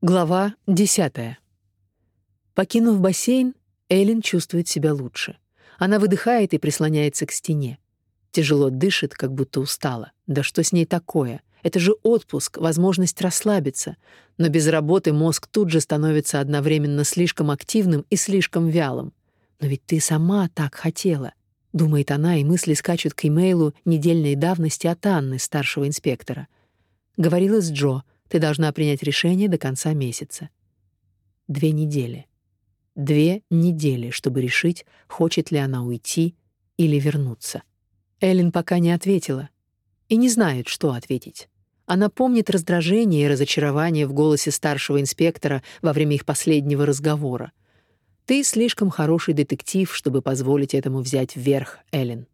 Глава 10. Покинув бассейн, Эллен чувствует себя лучше. Она выдыхает и прислоняется к стене. Тяжело дышит, как будто устала. Да что с ней такое? Это же отпуск, возможность расслабиться. Но без работы мозг тут же становится одновременно слишком активным и слишком вялым. Но ведь ты сама так хотела. Думает она, и мысли скачут к имейлу недельной давности от Анны, старшего инспектора. Говорила с Джо — ты должна принять решение до конца месяца. Две недели. Две недели, чтобы решить, хочет ли она уйти или вернуться. Эллен пока не ответила и не знает, что ответить. Она помнит раздражение и разочарование в голосе старшего инспектора во время их последнего разговора. Ты слишком хороший детектив, чтобы позволить этому взять вверх, Эллен.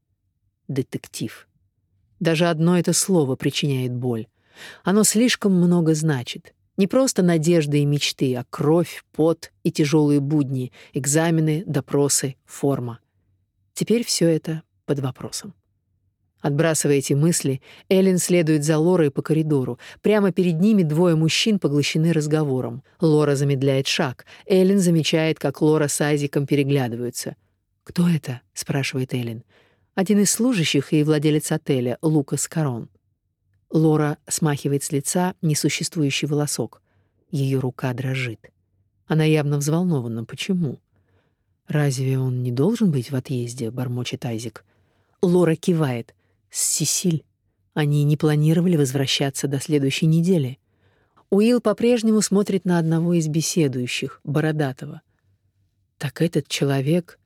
Детектив. Даже одно это слово причиняет боль. Оно слишком много значит. Не просто надежды и мечты, а кровь, пот и тяжелые будни, экзамены, допросы, форма. Теперь все это под вопросом. Отбрасывая эти мысли, Эллен следует за Лорой по коридору. Прямо перед ними двое мужчин поглощены разговором. Лора замедляет шаг. Эллен замечает, как Лора с Айзиком переглядываются. «Кто это?» — спрашивает Эллен. «Один из служащих и владелец отеля, Лукас Карон». Лора смахивает с лица несуществующий волосок. Ее рука дрожит. Она явно взволнована. Почему? Разве он не должен быть в отъезде, бормочет Айзик. Лора кивает. С Сесиль. Они не планировали возвращаться до следующей недели. Уилл по-прежнему смотрит на одного из беседующих, бородатого. Так этот человек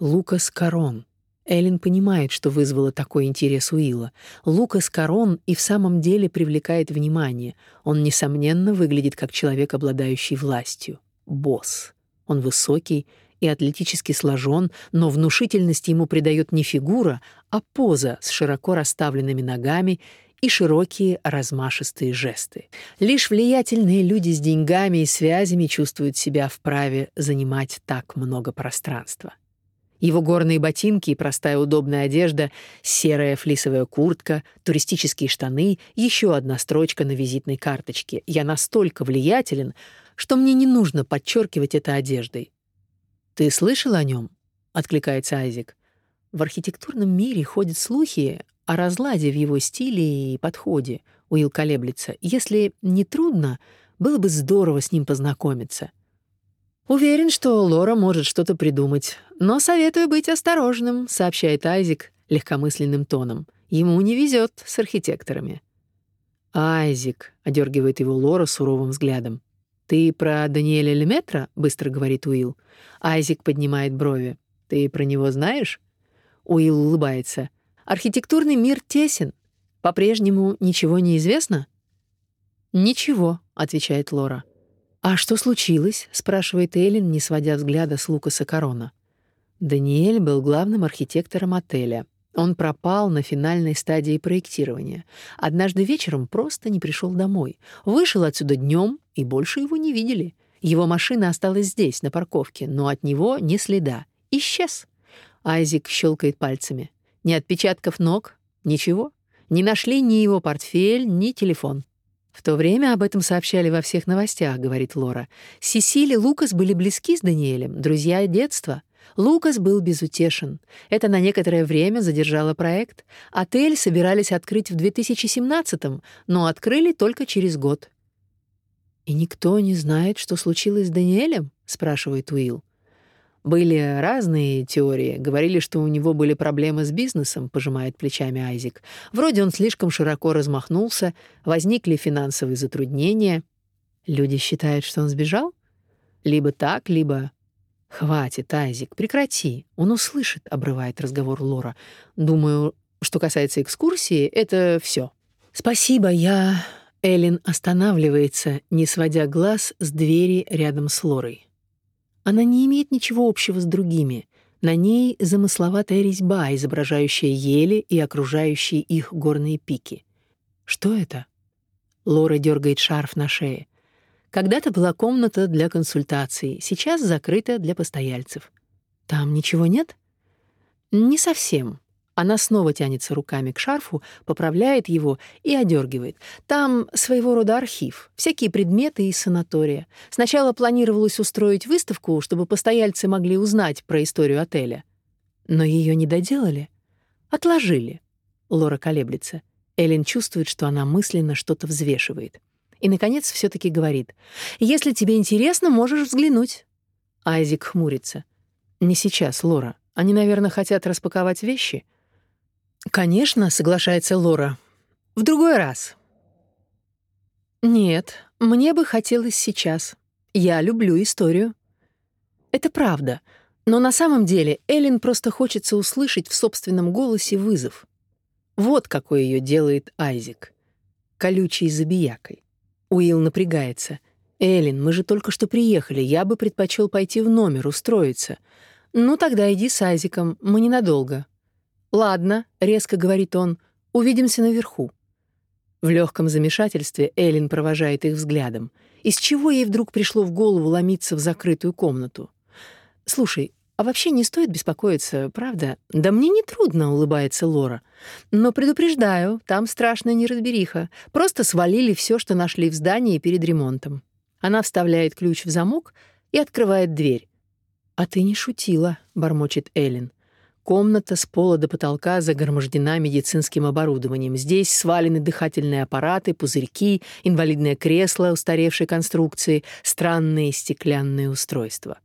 Лукас Карон. Эллен понимает, что вызвало такой интерес Уилла. Лукас Корон и в самом деле привлекает внимание. Он, несомненно, выглядит как человек, обладающий властью. Босс. Он высокий и атлетически сложен, но внушительность ему придает не фигура, а поза с широко расставленными ногами и широкие размашистые жесты. Лишь влиятельные люди с деньгами и связями чувствуют себя вправе занимать так много пространства. Его горные ботинки и простая удобная одежда, серая флисовая куртка, туристические штаны, еще одна строчка на визитной карточке. Я настолько влиятелен, что мне не нужно подчеркивать это одеждой. «Ты слышал о нем?» — откликается Айзек. «В архитектурном мире ходят слухи о разладе в его стиле и подходе», — Уилл колеблется. «Если не трудно, было бы здорово с ним познакомиться». Уверен, что Лора может что-то придумать, но советую быть осторожным, сообщает Айзик легкомысленным тоном. Ему не везет с архитекторами. Айзик, одергивает его Лора суровым взглядом. Ты про Даниэля Леметра? быстро говорит Уилл. Айзик поднимает брови. Ты про него знаешь? Уилл улыбается. Архитектурный мир тесен. По-прежнему ничего не известно? Ничего, отвечает Лора. «А что случилось?» — спрашивает Эллен, не сводя взгляда с Лукаса Корона. Даниэль был главным архитектором отеля. Он пропал на финальной стадии проектирования. Однажды вечером просто не пришел домой. Вышел отсюда днем, и больше его не видели. Его машина осталась здесь, на парковке, но от него ни следа. Исчез. Айзик щелкает пальцами. Ни отпечатков ног, ничего. Не нашли ни его портфель, ни телефон. В то время об этом сообщали во всех новостях, говорит Лора. Сесили и Лукас были близки с Даниэлем, друзья детства. Лукас был безутешен. Это на некоторое время задержало проект. Отель собирались открыть в 2017-м, но открыли только через год. «И никто не знает, что случилось с Даниэлем?» — спрашивает Уилл. Были разные теории. Говорили, что у него были проблемы с бизнесом, пожимает плечами Айзик. Вроде он слишком широко размахнулся, возникли финансовые затруднения. Люди считают, что он сбежал? Либо так, либо... Хватит, Айзик, прекрати. Он услышит, обрывает разговор Лора. Думаю, что касается экскурсии, это все. Спасибо, я... Эллен останавливается, не сводя глаз с двери рядом с Лорой. Она не имеет ничего общего с другими. На ней замысловатая резьба, изображающая ели и окружающие их горные пики. Что это? Лора дергает шарф на шее. Когда-то была комната для консультаций, сейчас закрыта для постояльцев. Там ничего нет? Не совсем. Она снова тянется руками к шарфу, поправляет его и одергивает. Там своего рода архив, всякие предметы из санатория. Сначала планировалось устроить выставку, чтобы постояльцы могли узнать про историю отеля. Но ее не доделали. Отложили. Лора колеблется. Эллен чувствует, что она мысленно что-то взвешивает. И, наконец, все таки говорит. «Если тебе интересно, можешь взглянуть». Айзик хмурится. «Не сейчас, Лора. Они, наверное, хотят распаковать вещи». «Конечно», — соглашается Лора. «В другой раз». «Нет, мне бы хотелось сейчас. Я люблю историю». Это правда, но на самом деле Эллен просто хочется услышать в собственном голосе вызов. Вот какой ее делает Айзик. Колючий забиякой. Уилл напрягается. «Эллен, мы же только что приехали, я бы предпочел пойти в номер, устроиться». «Ну, тогда иди с Айзиком, мы ненадолго». «Ладно», — резко говорит он, — «увидимся наверху». В легком замешательстве Эллен провожает их взглядом. Из чего ей вдруг пришло в голову ломиться в закрытую комнату? «Слушай, а вообще не стоит беспокоиться, правда? Да мне не трудно, улыбается Лора. Но предупреждаю, там страшная неразбериха. Просто свалили все, что нашли в здании перед ремонтом. Она вставляет ключ в замок и открывает дверь. А ты не шутила, бормочет Эллен. Комната с пола до потолка загромождена медицинским оборудованием. Здесь свалены дыхательные аппараты, пузырьки, инвалидное кресло устаревшей конструкции, странные стеклянные устройства.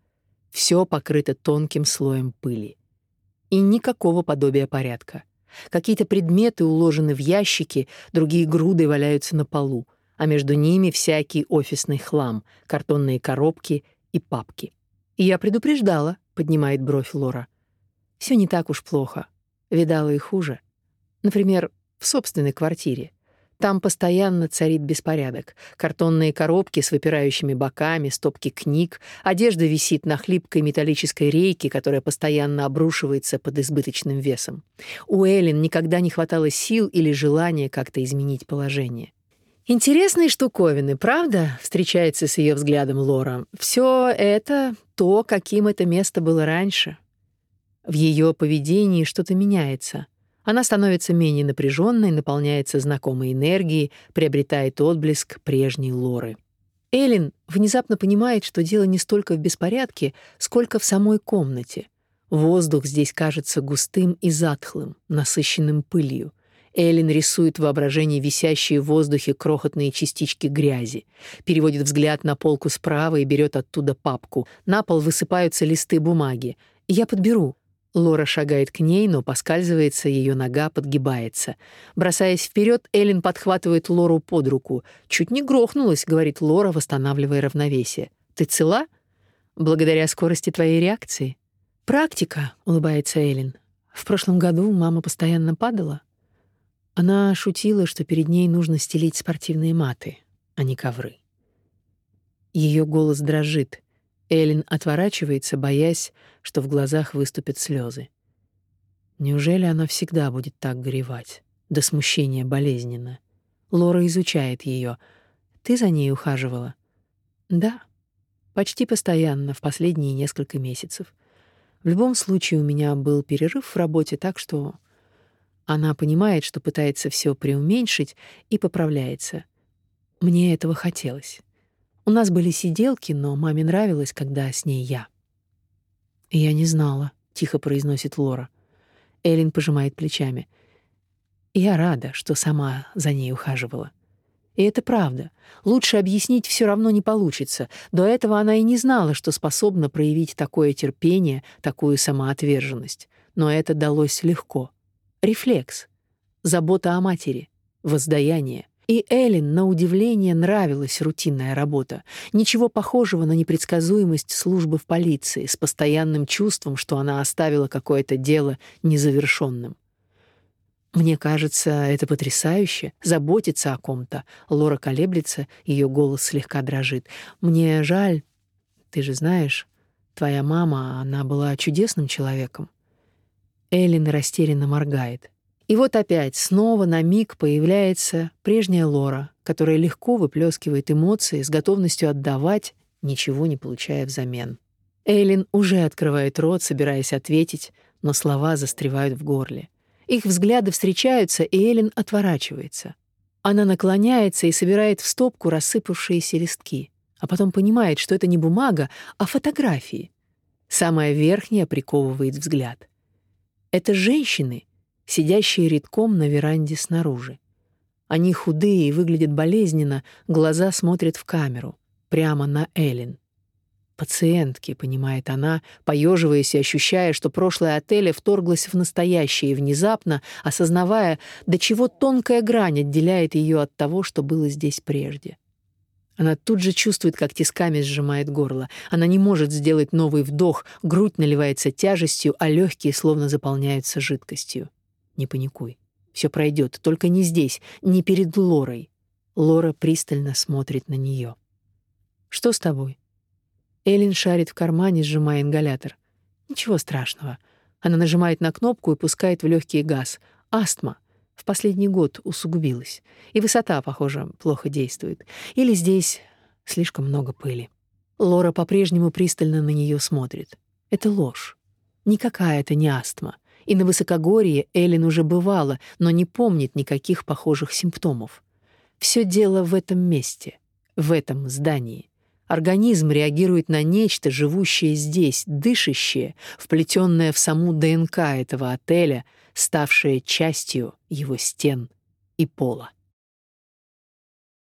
Все покрыто тонким слоем пыли. И никакого подобия порядка. Какие-то предметы уложены в ящики, другие груды валяются на полу, а между ними всякий офисный хлам, картонные коробки и папки. Я предупреждала, поднимает бровь Лора. Все не так уж плохо. Видала и хуже. Например, в собственной квартире. Там постоянно царит беспорядок. Картонные коробки с выпирающими боками, стопки книг, одежда висит на хлипкой металлической рейке, которая постоянно обрушивается под избыточным весом. У Эллен никогда не хватало сил или желания как-то изменить положение. Интересные штуковины, правда? встречается с ее взглядом Лора. Все это то, каким это место было раньше. В ее поведении что-то меняется. Она становится менее напряженной, наполняется знакомой энергией, приобретает отблеск прежней Лоры. Элин внезапно понимает, что дело не столько в беспорядке, сколько в самой комнате. Воздух здесь кажется густым и затхлым, насыщенным пылью. Элин рисует в воображении висящие в воздухе крохотные частички грязи, переводит взгляд на полку справа и берет оттуда папку. На пол высыпаются листы бумаги. «Я подберу», Лора шагает к ней, но поскальзывается, ее нога подгибается. Бросаясь вперед, Эллен подхватывает Лору под руку. «Чуть не грохнулась», — говорит Лора, восстанавливая равновесие. «Ты цела?» «Благодаря скорости твоей реакции». «Практика», — улыбается Эллен. «В прошлом году мама постоянно падала». Она шутила, что перед ней нужно стелить спортивные маты, а не ковры. Ее голос дрожит. Эллен отворачивается, боясь, что в глазах выступят слезы. Неужели она всегда будет так горевать? До смущения болезненно. Лора изучает ее. Ты за ней ухаживала? Да. Почти постоянно в последние несколько месяцев. В любом случае у меня был перерыв в работе, так что она понимает, что пытается все преуменьшить и поправляется. Мне этого хотелось. У нас были сиделки, но маме нравилось, когда с ней я. «Я не знала», — тихо произносит Лора. Элин пожимает плечами. «Я рада, что сама за ней ухаживала». И это правда. Лучше объяснить все равно не получится. До этого она и не знала, что способна проявить такое терпение, такую самоотверженность. Но это далось легко. Рефлекс. Забота о матери. Воздаяние. И Эллен, на удивление, нравилась рутинная работа. Ничего похожего на непредсказуемость службы в полиции с постоянным чувством, что она оставила какое-то дело незавершенным. Мне кажется, это потрясающе заботиться о ком-то. Лора колеблется, ее голос слегка дрожит. Мне жаль, ты же знаешь, твоя мама, она была чудесным человеком. Эллен растерянно моргает. И вот опять снова на миг появляется прежняя Лора, которая легко выплескивает эмоции с готовностью отдавать, ничего не получая взамен. Эйлин уже открывает рот, собираясь ответить, но слова застревают в горле. Их взгляды встречаются, и Эллен отворачивается. Она наклоняется и собирает в стопку рассыпавшиеся листки, а потом понимает, что это не бумага, а фотографии. Самая верхняя приковывает взгляд. Это женщины, сидящие редком на веранде снаружи. Они худые и выглядят болезненно, глаза смотрят в камеру, прямо на Эллен. Пациентки, понимает она, поеживаясь и ощущая, что прошлое отеля вторглось в настоящее и внезапно, осознавая, до чего тонкая грань отделяет ее от того, что было здесь прежде. Она тут же чувствует, как тисками сжимает горло. Она не может сделать новый вдох, грудь наливается тяжестью, а легкие словно заполняются жидкостью. Не паникуй. Все пройдет, только не здесь, не перед Лорой. Лора пристально смотрит на нее. Что с тобой? Элин шарит в кармане, сжимая ингалятор. Ничего страшного. Она нажимает на кнопку и пускает в легкий газ. Астма. В последний год усугубилась. И высота, похоже, плохо действует. Или здесь слишком много пыли. Лора по-прежнему пристально на нее смотрит. Это ложь. Никакая это не астма. И на высокогорье Эллен уже бывала, но не помнит никаких похожих симптомов. Все дело в этом месте, в этом здании. Организм реагирует на нечто, живущее здесь, дышащее, вплетенное в саму ДНК этого отеля, ставшее частью его стен и пола.